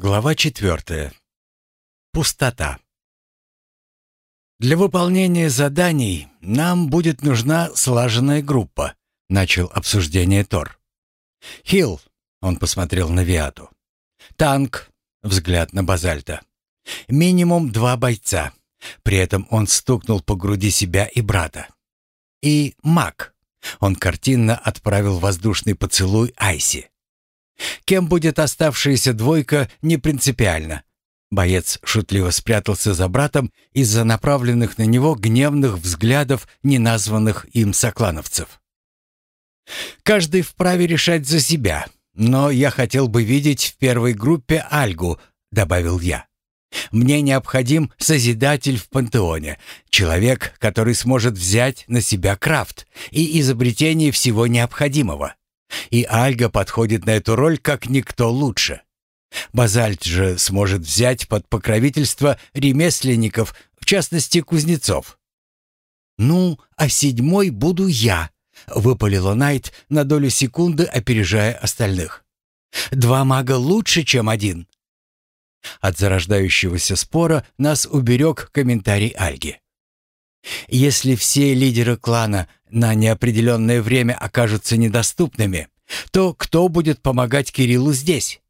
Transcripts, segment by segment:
Глава четвертая. Пустота. «Для выполнения заданий нам будет нужна слаженная группа», — начал обсуждение Тор. «Хилл», — он посмотрел на Виату. «Танк», — взгляд на Базальта. «Минимум два бойца». При этом он стукнул по груди себя и брата. «И маг». Он картинно отправил воздушный поцелуй Айси. Кем будет оставшаяся двойка, не принципиально. Боец шутливо спрятался за братом из-за направленных на него гневных взглядов неназванных им соклановцев. «Каждый вправе решать за себя, но я хотел бы видеть в первой группе Альгу», — добавил я. «Мне необходим Созидатель в пантеоне, человек, который сможет взять на себя крафт и изобретение всего необходимого. И Альга подходит на эту роль как никто лучше. Базальт же сможет взять под покровительство ремесленников, в частности кузнецов. «Ну, а седьмой буду я», — выпалила Найт на долю секунды, опережая остальных. «Два мага лучше, чем один». От зарождающегося спора нас уберег комментарий Альги. Если все лидеры клана на неопределенное время окажутся недоступными, то кто будет помогать Кириллу здесь?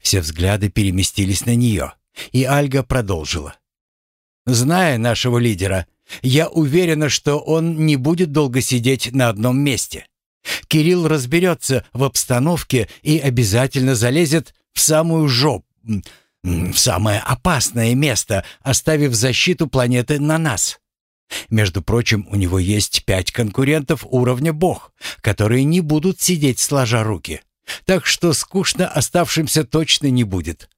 Все взгляды переместились на нее, и Альга продолжила. «Зная нашего лидера, я уверена, что он не будет долго сидеть на одном месте. Кирилл разберется в обстановке и обязательно залезет в самую жопу, в самое опасное место, оставив защиту планеты на нас. Между прочим, у него есть пять конкурентов уровня бог, которые не будут сидеть сложа руки. Так что скучно оставшимся точно не будет.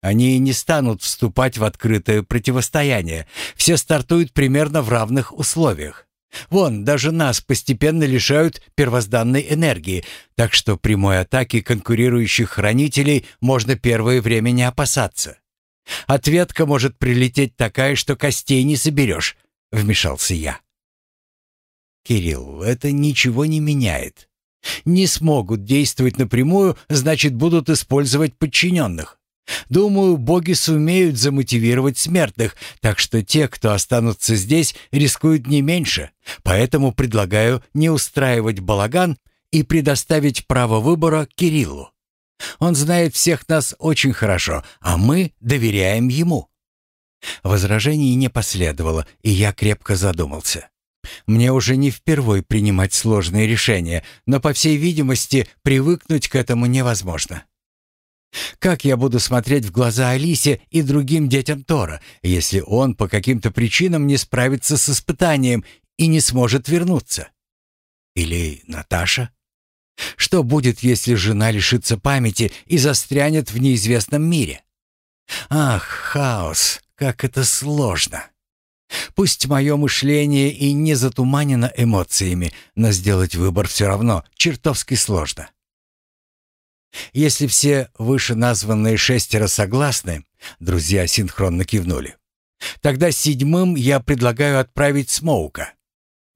Они не станут вступать в открытое противостояние. Все стартуют примерно в равных условиях. Вон, даже нас постепенно лишают первозданной энергии, так что прямой атаки конкурирующих хранителей можно первое время не опасаться. Ответка может прилететь такая, что костей не соберешь, — вмешался я. «Кирилл, это ничего не меняет. Не смогут действовать напрямую, значит, будут использовать подчиненных. Думаю, боги сумеют замотивировать смертных, так что те, кто останутся здесь, рискуют не меньше. Поэтому предлагаю не устраивать балаган и предоставить право выбора Кириллу. Он знает всех нас очень хорошо, а мы доверяем ему». Возражений не последовало, и я крепко задумался. Мне уже не впервой принимать сложные решения, но, по всей видимости, привыкнуть к этому невозможно. Как я буду смотреть в глаза Алисе и другим детям Тора, если он по каким-то причинам не справится с испытанием и не сможет вернуться? Или Наташа? Что будет, если жена лишится памяти и застрянет в неизвестном мире? Ах, хаос, как это сложно! Пусть мое мышление и не затуманено эмоциями, но сделать выбор все равно чертовски сложно. Если все вышеназванные шестеро согласны, друзья синхронно кивнули, тогда седьмым я предлагаю отправить Смоука.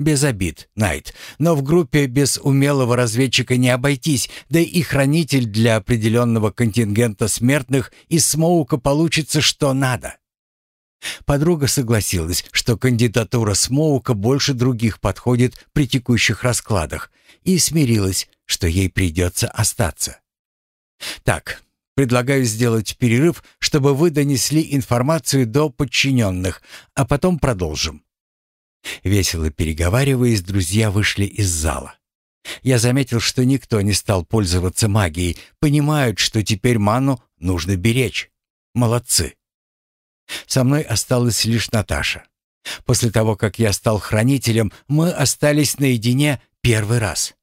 Без обид, Найт, но в группе без умелого разведчика не обойтись, да и хранитель для определенного контингента смертных из Смоука получится что надо. Подруга согласилась, что кандидатура Смоука больше других подходит при текущих раскладах, и смирилась, что ей придется остаться. Так, предлагаю сделать перерыв, чтобы вы донесли информацию до подчиненных, а потом продолжим. Весело переговариваясь, друзья вышли из зала. Я заметил, что никто не стал пользоваться магией, понимают, что теперь ману нужно беречь. Молодцы. Со мной осталась лишь Наташа. После того, как я стал хранителем, мы остались наедине первый раз.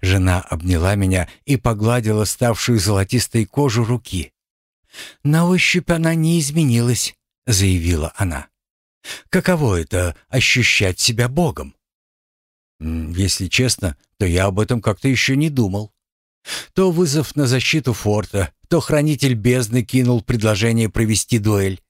Жена обняла меня и погладила ставшую золотистой кожу руки. «На ощупь она не изменилась», — заявила она. «Каково это — ощущать себя Богом?» «Если честно, то я об этом как-то еще не думал. То вызов на защиту форта, то хранитель бездны кинул предложение провести дуэль.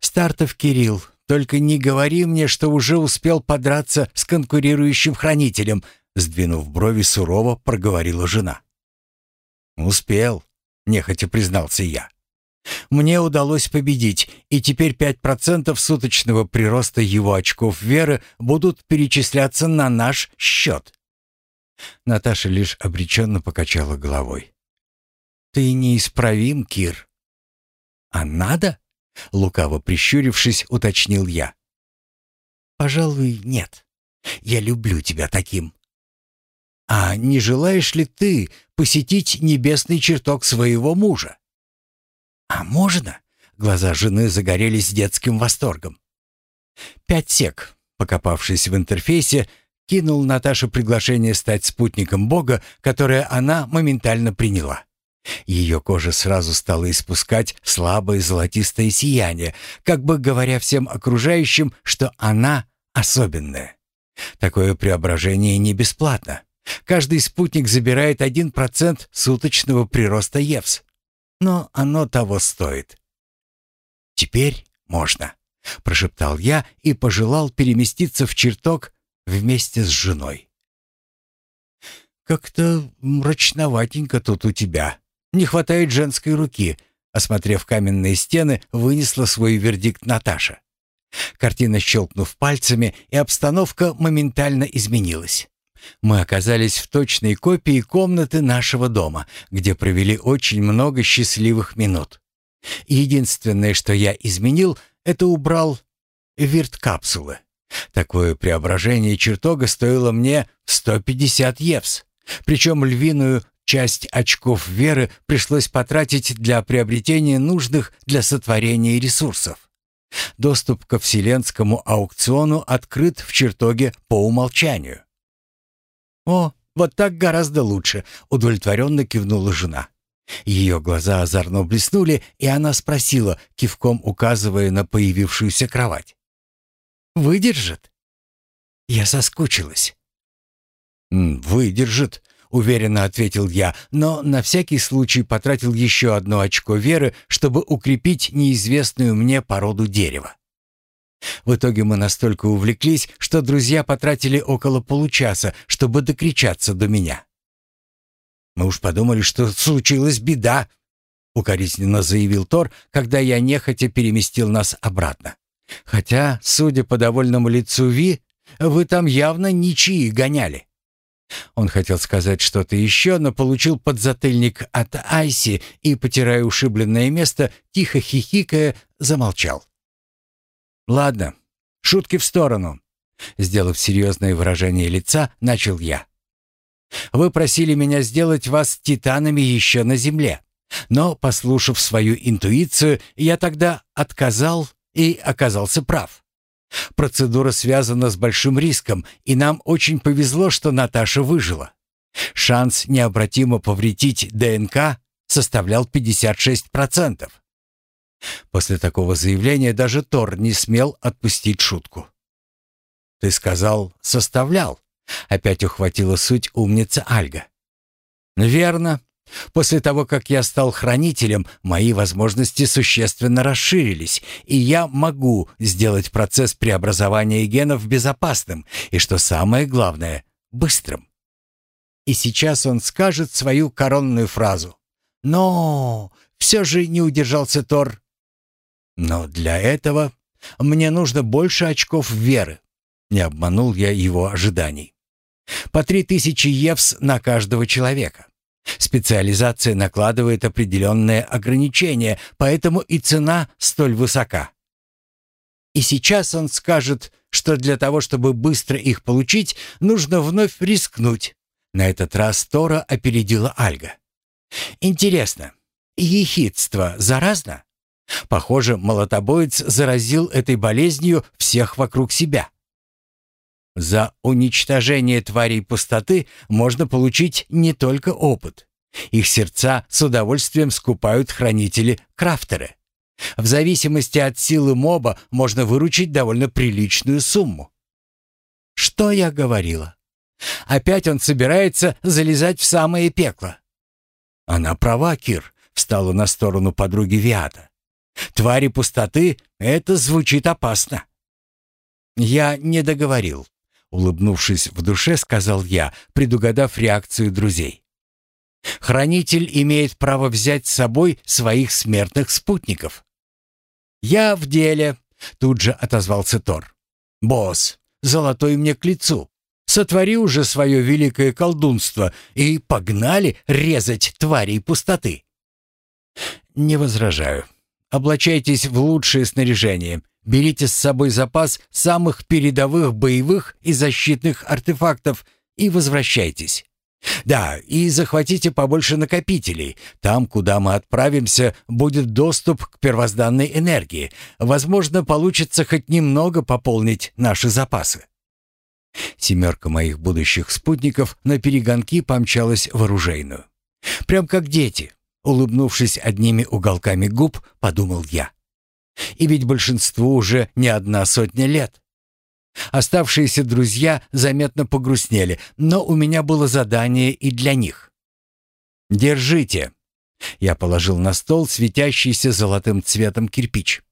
«Стартов, Кирилл, только не говори мне, что уже успел подраться с конкурирующим хранителем», сдвинув брови сурово, проговорила жена. «Успел. нехотя признался я. Мне удалось победить, и теперь 5% суточного прироста его очков веры будут перечисляться на наш счет. Наташа лишь обреченно покачала головой. «Ты неисправим, Кир». «А надо?» — лукаво прищурившись, уточнил я. «Пожалуй, нет. Я люблю тебя таким». «А не желаешь ли ты посетить небесный чертог своего мужа?» «А можно?» — глаза жены загорелись детским восторгом. «Пять сек», покопавшись в интерфейсе, кинул Наташе приглашение стать спутником Бога, которое она моментально приняла. Ее кожа сразу стала испускать слабое золотистое сияние, как бы говоря всем окружающим, что она особенная. Такое преображение не бесплатно. Каждый спутник забирает 1% суточного прироста ЕВС. Но оно того стоит. «Теперь можно», — прошептал я и пожелал переместиться в чертог вместе с женой. «Как-то мрачноватенько тут у тебя. Не хватает женской руки», — осмотрев каменные стены, вынесла свой вердикт Наташа. Картина, щелкнув пальцами, и обстановка моментально изменилась. Мы оказались в точной копии комнаты нашего дома, где провели очень много счастливых минут. Единственное, что я изменил, это убрал вирт-капсулы. Такое преображение чертога стоило мне 150 евс. Причем львиную часть очков веры пришлось потратить для приобретения нужных для сотворения ресурсов. Доступ ко вселенскому аукциону открыт в чертоге по умолчанию. «О, вот так гораздо лучше», — удовлетворенно кивнула жена. Ее глаза озорно блеснули, и она спросила, кивком указывая на появившуюся кровать. Выдержит?» Я соскучилась. «Выдержит», — уверенно ответил я, но на всякий случай потратил еще одно очко веры, чтобы укрепить неизвестную мне породу дерева. В итоге мы настолько увлеклись, что друзья потратили около получаса, чтобы докричаться до меня. «Мы уж подумали, что случилась беда», — укоризненно заявил Тор, когда я нехотя переместил нас обратно. Хотя, судя по довольному лицу Ви, вы там явно ничьи гоняли. Он хотел сказать что-то еще, но получил подзатыльник от Айси и, потирая ушибленное место, тихо хихикая, замолчал. «Ладно, шутки в сторону», — сделав серьезное выражение лица, начал я. «Вы просили меня сделать вас титанами еще на земле, но, послушав свою интуицию, я тогда отказал и оказался прав. Процедура связана с большим риском, и нам очень повезло, что Наташа выжила. Шанс необратимо повредить ДНК составлял 56%. После такого заявления даже Тор не смел отпустить шутку. «Ты сказал, составлял?» — опять ухватила суть умница Альга. «Верно. После того, как я стал хранителем, мои возможности существенно расширились, и я могу сделать процесс преобразования генов безопасным и, что самое главное, быстрым. И сейчас он скажет свою коронную фразу. Но все же не удержался Тор. Но для этого мне нужно больше очков веры. Не обманул я его ожиданий. По три тысячи евс на каждого человека. Специализация накладывает определенные ограничения, поэтому и цена столь высока. И сейчас он скажет, что для того, чтобы быстро их получить, нужно вновь рискнуть. На этот раз Тора опередила Альга. Интересно, ехидство заразно? Похоже, молотобоец заразил этой болезнью всех вокруг себя. За уничтожение тварей пустоты можно получить не только опыт. Их сердца с удовольствием скупают хранители-крафтеры. В зависимости от силы моба можно выручить довольно приличную сумму. Что я говорила? Опять он собирается залезать в самое пекло. Она права, Кир, встала на сторону подруги Виата. Твари пустоты — это звучит опасно. Я не договорил. Улыбнувшись в душе, сказал я, предугадав реакцию друзей. Хранитель имеет право взять с собой своих смертных спутников. «Я в деле», — тут же отозвался Тор. «Босс, золотой мне к лицу. Сотвори уже свое великое колдунство и погнали резать тварей пустоты». «Не возражаю. Облачайтесь в лучшее снаряжение. Берите с собой запас самых передовых боевых и защитных артефактов и возвращайтесь. Да, и захватите побольше накопителей. Там, куда мы отправимся, будет доступ к первозданной энергии. Возможно, получится хоть немного пополнить наши запасы. Семерка моих будущих спутников на перегонки помчалась в оружейную. Прям как дети, улыбнувшись одними уголками губ, подумал я. И ведь большинству уже не одна сотня лет. Оставшиеся друзья заметно погрустнели, но у меня было задание и для них. «Держите!» Я положил на стол светящийся золотым цветом кирпич.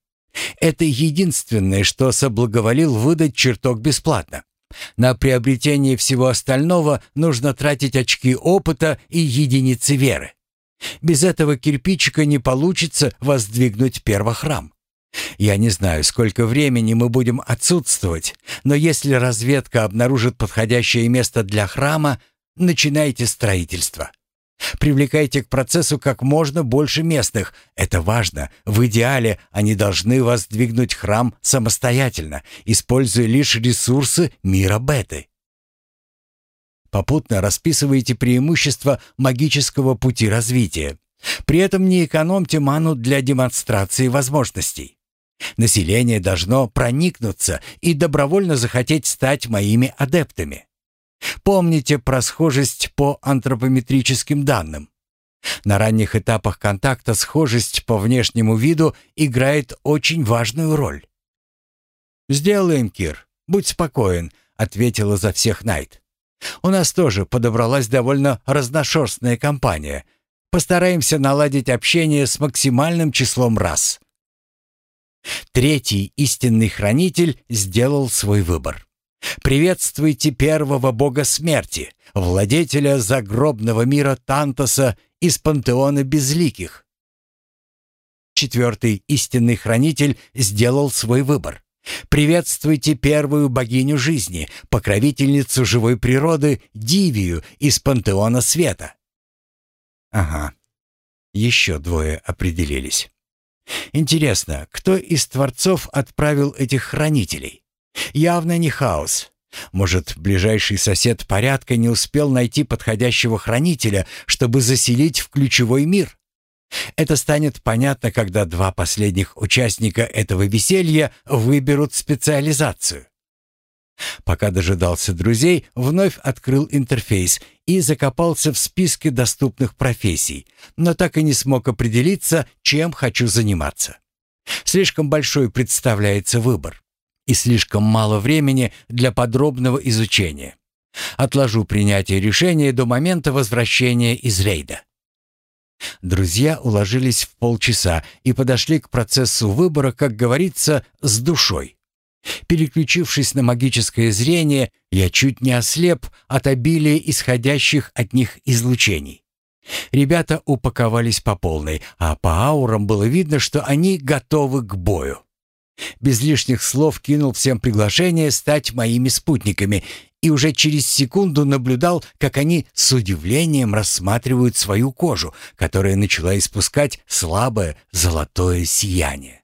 Это единственное, что соблаговолил выдать чертог бесплатно. На приобретение всего остального нужно тратить очки опыта и единицы веры. Без этого кирпичика не получится воздвигнуть первохрам. Я не знаю, сколько времени мы будем отсутствовать, но если разведка обнаружит подходящее место для храма, начинайте строительство. Привлекайте к процессу как можно больше местных. Это важно. В идеале они должны воздвигнуть храм самостоятельно, используя лишь ресурсы мира Беты. Попутно расписывайте преимущества магического пути развития. При этом не экономьте ману для демонстрации возможностей. Население должно проникнуться и добровольно захотеть стать моими адептами. Помните про схожесть по антропометрическим данным. На ранних этапах контакта схожесть по внешнему виду играет очень важную роль. «Сделаем, Кир, будь спокоен», — ответила за всех Найт. «У нас тоже подобралась довольно разношерстная компания. Постараемся наладить общение с максимальным числом рас». Третий истинный хранитель сделал свой выбор. Приветствуйте первого бога смерти, владетеля загробного мира Тантоса из пантеона безликих. Четвертый истинный хранитель сделал свой выбор. Приветствуйте первую богиню жизни, покровительницу живой природы Дивию из пантеона света. Ага, еще двое определились. Интересно, кто из творцов отправил этих хранителей? Явно не хаос. Может, ближайший сосед порядка не успел найти подходящего хранителя, чтобы заселить в ключевой мир? Это станет понятно, когда два последних участника этого веселья выберут специализацию. Пока дожидался друзей, вновь открыл интерфейс и закопался в списке доступных профессий, но так и не смог определиться, чем хочу заниматься. Слишком большой представляется выбор и слишком мало времени для подробного изучения. Отложу принятие решения до момента возвращения из рейда. Друзья уложились в полчаса и подошли к процессу выбора, как говорится, с душой. Переключившись на магическое зрение, я чуть не ослеп от обилия исходящих от них излучений. Ребята упаковались по полной, а по аурам было видно, что они готовы к бою. Без лишних слов кинул всем приглашение стать моими спутниками и уже через секунду наблюдал, как они с удивлением рассматривают свою кожу, которая начала испускать слабое золотое сияние.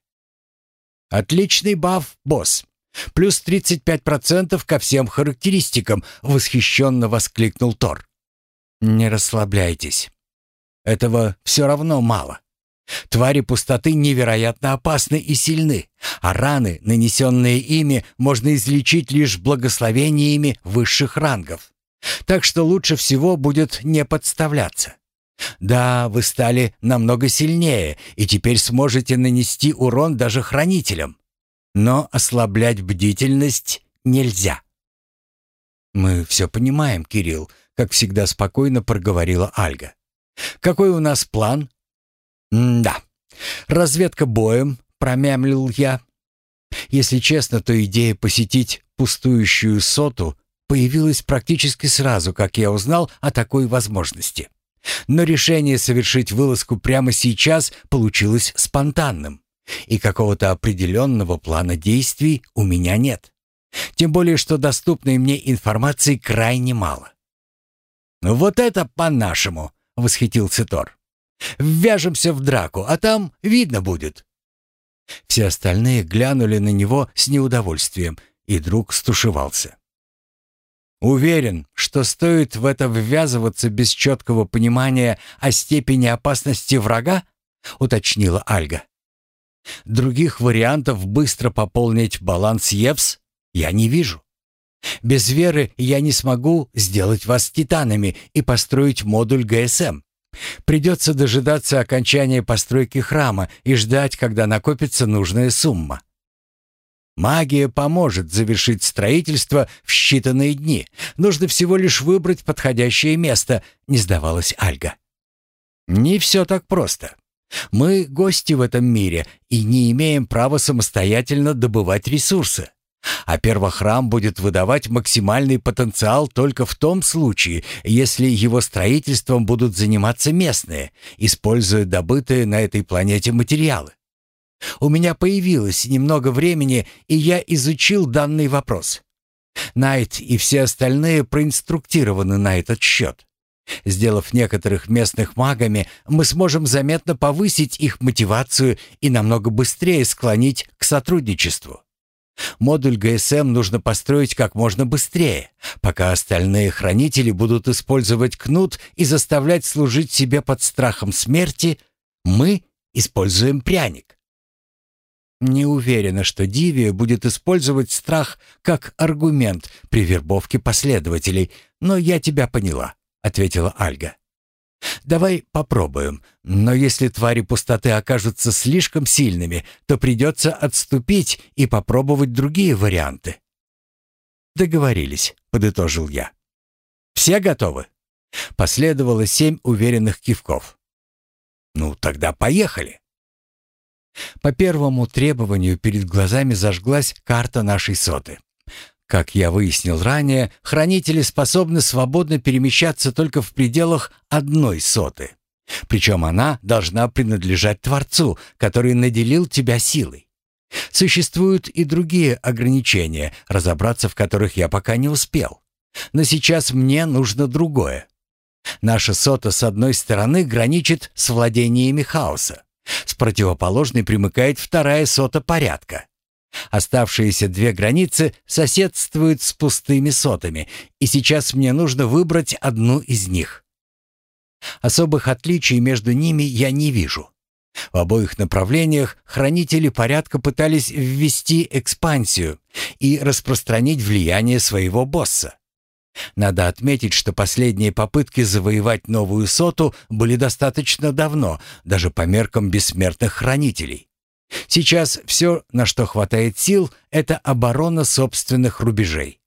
«Отличный баф, босс!» Плюс 35% ко всем характеристикам, восхищенно воскликнул Тор. Не расслабляйтесь. Этого все равно мало. Твари пустоты невероятно опасны и сильны, а раны, нанесенные ими, можно излечить лишь благословениями высших рангов. Так что лучше всего будет не подставляться. Да, вы стали намного сильнее, и теперь сможете нанести урон даже хранителям. Но ослаблять бдительность нельзя. «Мы все понимаем, Кирилл», — как всегда спокойно проговорила Альга. «Какой у нас план?» «Да, разведка боем», — промямлил я. Если честно, то идея посетить пустующую соту появилась практически сразу, как я узнал о такой возможности. Но решение совершить вылазку прямо сейчас получилось спонтанным, и какого-то определенного плана действий у меня нет. Тем более, что доступной мне информации крайне мало. «Ну «Вот это по-нашему!» — восхитился Тор. «Ввяжемся в драку, а там видно будет». Все остальные глянули на него с неудовольствием, и друг стушевался. Уверен, что стоит в это ввязываться без четкого понимания о степени опасности врага, уточнила Альга. Других вариантов быстро пополнить баланс Евс я не вижу. Без веры я не смогу сделать вас титанами и построить модуль ГСМ. Придется дожидаться окончания постройки храма и ждать, когда накопится нужная сумма. Магия поможет завершить строительство в считанные дни. Нужно всего лишь выбрать подходящее место, не сдавалась Альга. Не все так просто. Мы гости в этом мире и не имеем права самостоятельно добывать ресурсы. А первохрам будет выдавать максимальный потенциал только в том случае, если его строительством будут заниматься местные, используя добытые на этой планете материалы. У меня появилось немного времени, и я изучил данный вопрос. Найт и все остальные проинструктированы на этот счет. Сделав некоторых местных магами, мы сможем заметно повысить их мотивацию и намного быстрее склонить к сотрудничеству. Модуль ГСМ нужно построить как можно быстрее, пока остальные хранители будут использовать кнут и заставлять служить себе под страхом смерти, мы используем пряник. Не уверена, что Дивия будет использовать страх как аргумент при вербовке последователей, но я тебя поняла, ответила Альга. Давай попробуем, но если твари пустоты окажутся слишком сильными, то придется отступить и попробовать другие варианты. Договорились, подытожил я. Все готовы? Последовало семь уверенных кивков. Ну, тогда поехали. По первому требованию перед глазами зажглась карта нашей соты. Как я выяснил ранее, хранители способны свободно перемещаться только в пределах одной соты. Причем она должна принадлежать Творцу, который наделил тебя силой. Существуют и другие ограничения, разобраться в которых я пока не успел. Но сейчас мне нужно другое. Наша сота с одной стороны граничит с владениями хаоса, с противоположной примыкает вторая сота порядка. Оставшиеся две границы соседствуют с пустыми сотами, и сейчас мне нужно выбрать одну из них. Особых отличий между ними я не вижу. В обоих направлениях хранители порядка пытались ввести экспансию и распространить влияние своего босса. Надо отметить, что последние попытки завоевать новую соту были достаточно давно, даже по меркам бессмертных хранителей. Сейчас все, на что хватает сил, это оборона собственных рубежей.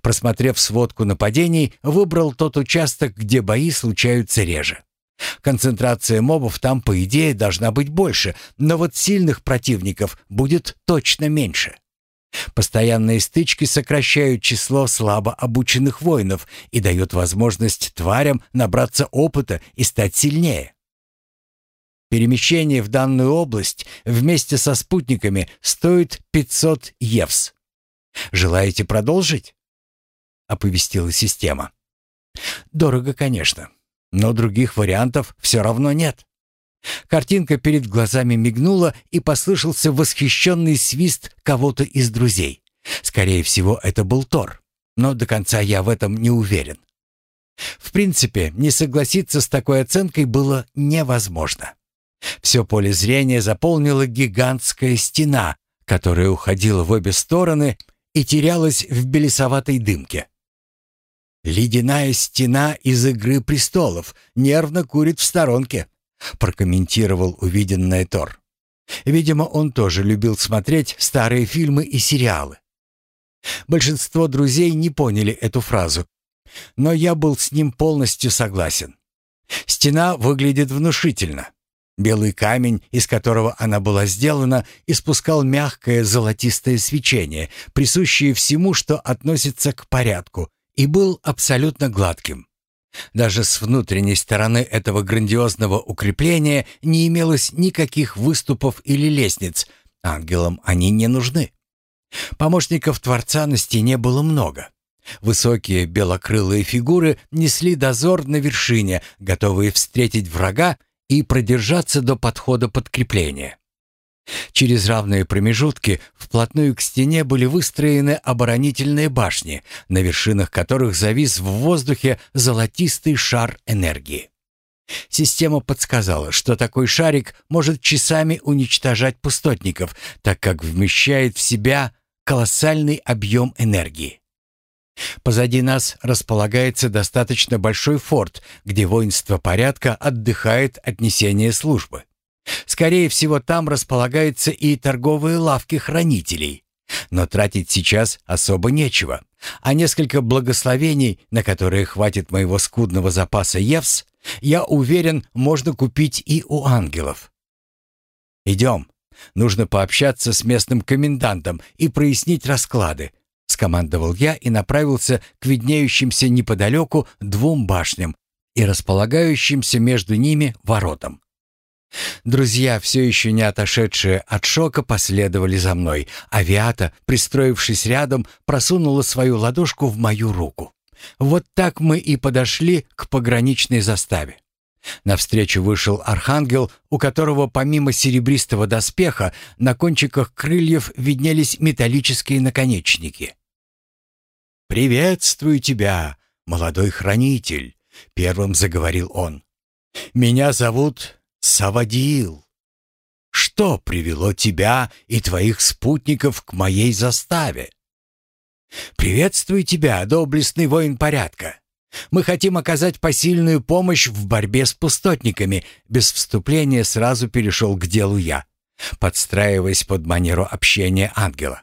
Просмотрев сводку нападений, выбрал тот участок, где бои случаются реже. Концентрация мобов там, по идее, должна быть больше, но вот сильных противников будет точно меньше. Постоянные стычки сокращают число слабо обученных воинов и дают возможность тварям набраться опыта и стать сильнее. Перемещение в данную область вместе со спутниками стоит 500 евс. Желаете продолжить? Оповестила система. Дорого, конечно, но других вариантов все равно нет. Картинка перед глазами мигнула, и послышался восхищенный свист кого-то из друзей. Скорее всего, это был Тор, но до конца я в этом не уверен. В принципе, не согласиться с такой оценкой было невозможно. Все поле зрения заполнила гигантская стена, которая уходила в обе стороны и терялась в белесоватой дымке. «Ледяная стена из «Игры престолов» нервно курит в сторонке», прокомментировал увиденное Тор. Видимо, он тоже любил смотреть старые фильмы и сериалы. Большинство друзей не поняли эту фразу, но я был с ним полностью согласен. Стена выглядит внушительно. Белый камень, из которого она была сделана, испускал мягкое золотистое свечение, присущее всему, что относится к порядку, и был абсолютно гладким. Даже с внутренней стороны этого грандиозного укрепления не имелось никаких выступов или лестниц. Ангелам они не нужны. Помощников Творца на стене было много. Высокие белокрылые фигуры несли дозор на вершине, готовые встретить врага и продержаться до подхода подкрепления. Через равные промежутки вплотную к стене были выстроены оборонительные башни, на вершинах которых завис в воздухе золотистый шар энергии. Система подсказала, что такой шарик может часами уничтожать пустотников, так как вмещает в себя колоссальный объем энергии. Позади нас располагается достаточно большой форт, где воинство порядка отдыхает от несения службы. Скорее всего, там располагаются и торговые лавки хранителей. Но тратить сейчас особо нечего, а несколько благословений, на которые хватит моего скудного запаса Евс, я уверен, можно купить и у ангелов. «Идем. Нужно пообщаться с местным комендантом и прояснить расклады», — скомандовал я и направился к виднеющимся неподалеку двум башням и располагающимся между ними воротам. Друзья, все еще не отошедшие от шока, последовали за мной. Авиата, пристроившись рядом, просунула свою ладошку в мою руку. Вот так мы и подошли к пограничной заставе. Навстречу вышел архангел, у которого помимо серебристого доспеха на кончиках крыльев виднелись металлические наконечники. «Приветствую тебя, молодой хранитель», — первым заговорил он. «Меня зовут Савадиил, что привело тебя и твоих спутников к моей заставе? Приветствую тебя, доблестный воин порядка. Мы хотим оказать посильную помощь в борьбе с пустотниками. Без вступления сразу перешел к делу я, подстраиваясь под манеру общения ангела.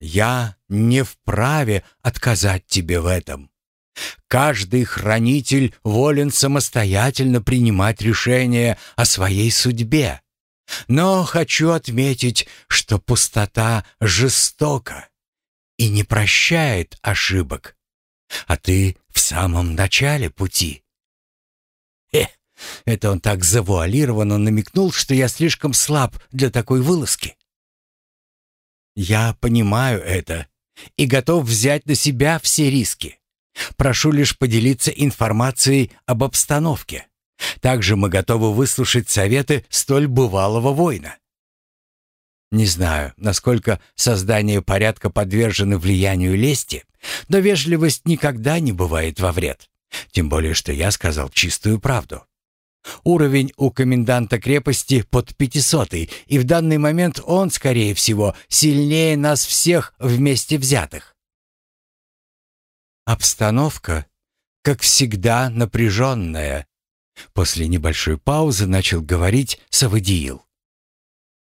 Я не вправе отказать тебе в этом. Каждый хранитель волен самостоятельно принимать решения о своей судьбе. Но хочу отметить, что пустота жестока и не прощает ошибок. А ты в самом начале пути. Э, это он так завуалированно намекнул, что я слишком слаб для такой вылазки. Я понимаю это и готов взять на себя все риски. Прошу лишь поделиться информацией об обстановке. Также мы готовы выслушать советы столь бывалого воина. Не знаю, насколько создание порядка подвержены влиянию лести, но вежливость никогда не бывает во вред. Тем более, что я сказал чистую правду. Уровень у коменданта крепости под пятисотый, и в данный момент он, скорее всего, сильнее нас всех вместе взятых. Обстановка, как всегда, напряженная. После небольшой паузы начал говорить Савадиил.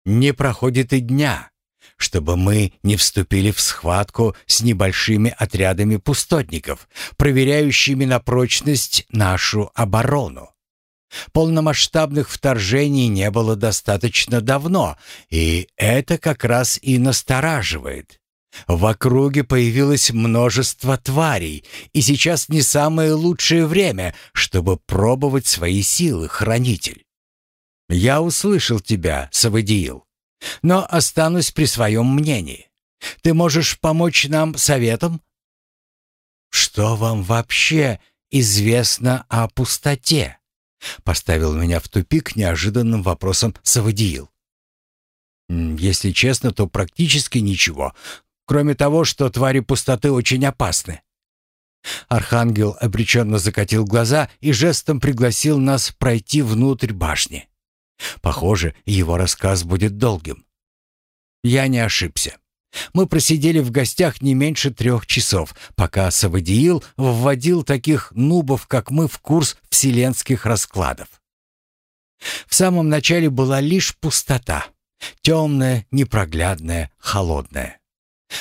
Не проходит и дня, чтобы мы не вступили в схватку с небольшими отрядами пустотников, проверяющими на прочность нашу оборону. Полномасштабных вторжений не было достаточно давно, и это как раз и настораживает. В округе появилось множество тварей, и сейчас не самое лучшее время, чтобы пробовать свои силы, хранитель. Я услышал тебя, Савадиил, но останусь при своем мнении. Ты можешь помочь нам советом? Что вам вообще известно о пустоте? Поставил меня в тупик неожиданным вопросом Савадиил. Если честно, то практически ничего, кроме того, что твари пустоты очень опасны. Архангел обреченно закатил глаза и жестом пригласил нас пройти внутрь башни. Похоже, его рассказ будет долгим. Я не ошибся. Мы просидели в гостях не меньше трех часов, пока Савадиил вводил таких нубов, как мы, в курс вселенских раскладов. В самом начале была лишь пустота. Темная, непроглядная, холодная.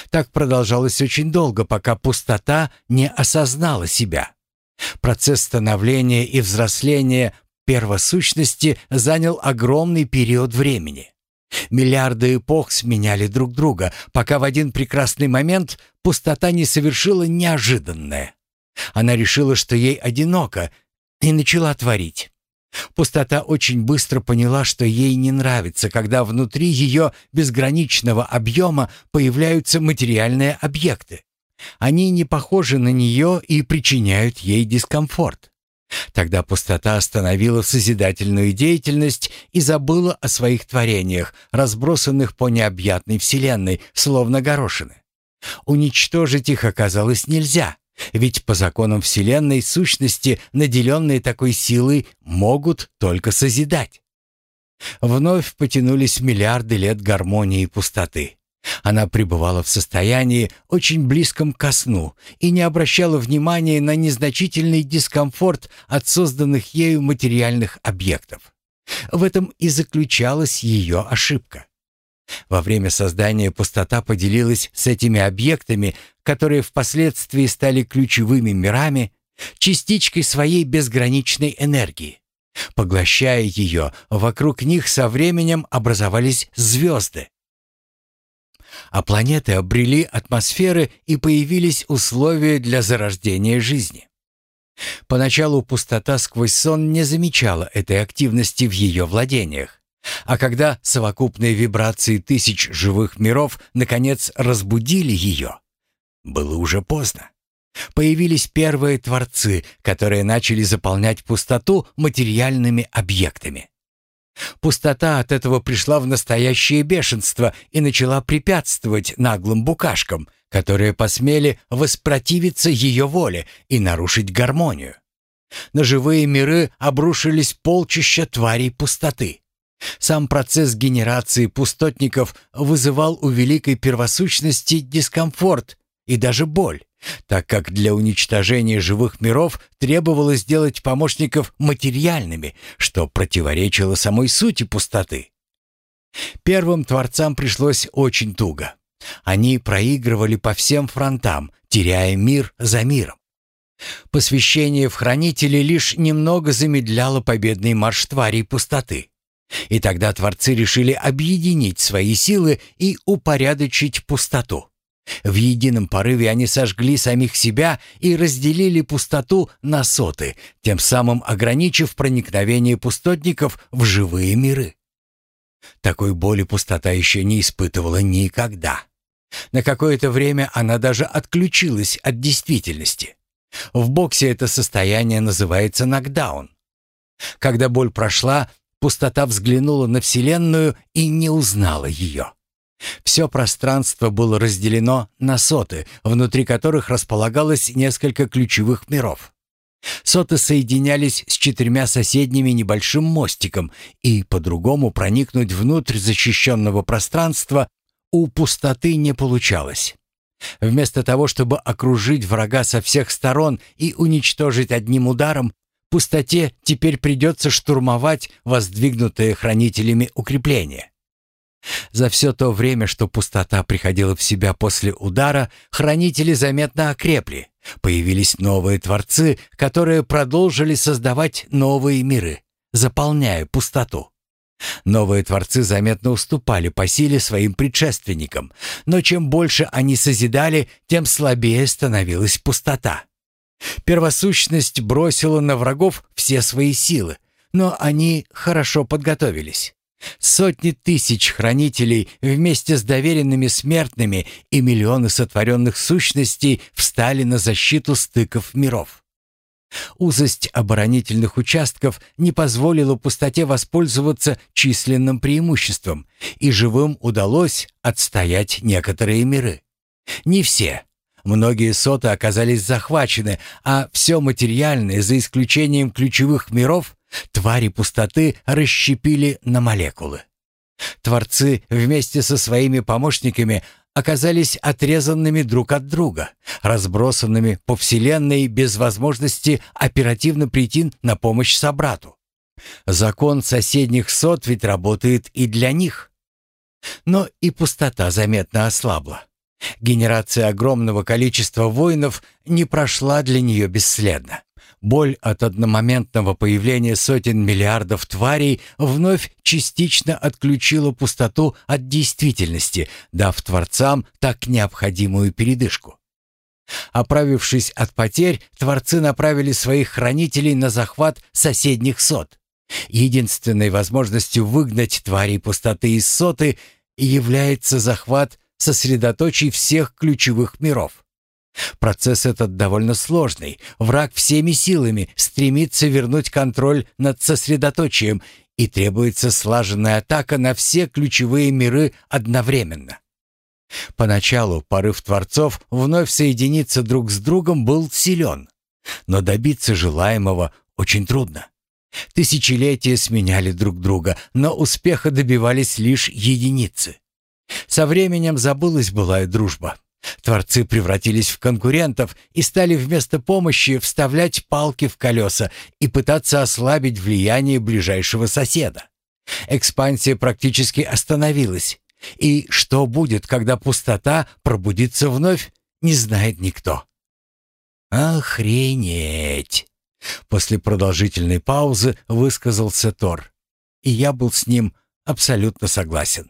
Так продолжалось очень долго, пока пустота не осознала себя. Процесс становления и взросления первосущности занял огромный период времени. Миллиарды эпох сменяли друг друга, пока в один прекрасный момент пустота не совершила неожиданное. Она решила, что ей одиноко, и начала творить. Пустота очень быстро поняла, что ей не нравится, когда внутри ее безграничного объема появляются материальные объекты. Они не похожи на нее и причиняют ей дискомфорт. Тогда пустота остановила созидательную деятельность и забыла о своих творениях, разбросанных по необъятной вселенной, словно горошины. Уничтожить их оказалось нельзя, ведь по законам вселенной сущности, наделенные такой силой, могут только созидать. Вновь потянулись миллиарды лет гармонии и пустоты. Она пребывала в состоянии, очень близком ко сну, и не обращала внимания на незначительный дискомфорт от созданных ею материальных объектов. В этом и заключалась ее ошибка. Во время создания пустота поделилась с этими объектами, которые впоследствии стали ключевыми мирами, частичкой своей безграничной энергии. Поглощая ее, вокруг них со временем образовались звезды, а планеты обрели атмосферы и появились условия для зарождения жизни. Поначалу пустота сквозь сон не замечала этой активности в ее владениях. А когда совокупные вибрации тысяч живых миров наконец разбудили ее, было уже поздно. Появились первые творцы, которые начали заполнять пустоту материальными объектами. Пустота от этого пришла в настоящее бешенство и начала препятствовать наглым букашкам, которые посмели воспротивиться ее воле и нарушить гармонию. На живые миры обрушились полчища тварей пустоты. Сам процесс генерации пустотников вызывал у великой первосущности дискомфорт и даже боль так как для уничтожения живых миров требовалось сделать помощников материальными, что противоречило самой сути пустоты. Первым творцам пришлось очень туго. Они проигрывали по всем фронтам, теряя мир за миром. Посвящение в хранители лишь немного замедляло победный марш тварей пустоты. И тогда творцы решили объединить свои силы и упорядочить пустоту. В едином порыве они сожгли самих себя и разделили пустоту на соты, тем самым ограничив проникновение пустотников в живые миры. Такой боли пустота еще не испытывала никогда. На какое-то время она даже отключилась от действительности. В боксе это состояние называется нокдаун. Когда боль прошла, пустота взглянула на Вселенную и не узнала ее. Все пространство было разделено на соты, внутри которых располагалось несколько ключевых миров. Соты соединялись с четырьмя соседними небольшим мостиком, и по-другому проникнуть внутрь защищенного пространства у пустоты не получалось. Вместо того, чтобы окружить врага со всех сторон и уничтожить одним ударом, пустоте теперь придется штурмовать воздвигнутые хранителями укрепления. За все то время, что пустота приходила в себя после удара, хранители заметно окрепли. Появились новые творцы, которые продолжили создавать новые миры, заполняя пустоту. Новые творцы заметно уступали по силе своим предшественникам, но чем больше они созидали, тем слабее становилась пустота. Первосущность бросила на врагов все свои силы, но они хорошо подготовились. Сотни тысяч хранителей вместе с доверенными смертными и миллионы сотворенных сущностей встали на защиту стыков миров. Узость оборонительных участков не позволила пустоте воспользоваться численным преимуществом, и живым удалось отстоять некоторые миры. Не все. Многие соты оказались захвачены, а все материальное, за исключением ключевых миров, Твари пустоты расщепили на молекулы. Творцы вместе со своими помощниками оказались отрезанными друг от друга, разбросанными по Вселенной без возможности оперативно прийти на помощь собрату. Закон соседних сот ведь работает и для них. Но и пустота заметно ослабла. Генерация огромного количества воинов не прошла для нее бесследно. Боль от одномоментного появления сотен миллиардов тварей вновь частично отключила пустоту от действительности, дав творцам так необходимую передышку. Оправившись от потерь, творцы направили своих хранителей на захват соседних сот. Единственной возможностью выгнать тварей пустоты из соты является захват сосредоточий всех ключевых миров. Процесс этот довольно сложный. Враг всеми силами стремится вернуть контроль над сосредоточием и требуется слаженная атака на все ключевые миры одновременно. Поначалу порыв творцов вновь соединиться друг с другом был силен, но добиться желаемого очень трудно. Тысячелетия сменяли друг друга, но успеха добивались лишь единицы. Со временем забылась былая дружба. Творцы превратились в конкурентов и стали вместо помощи вставлять палки в колеса и пытаться ослабить влияние ближайшего соседа. Экспансия практически остановилась. И что будет, когда пустота пробудится вновь, не знает никто. «Охренеть!» После продолжительной паузы высказался Тор. И я был с ним абсолютно согласен.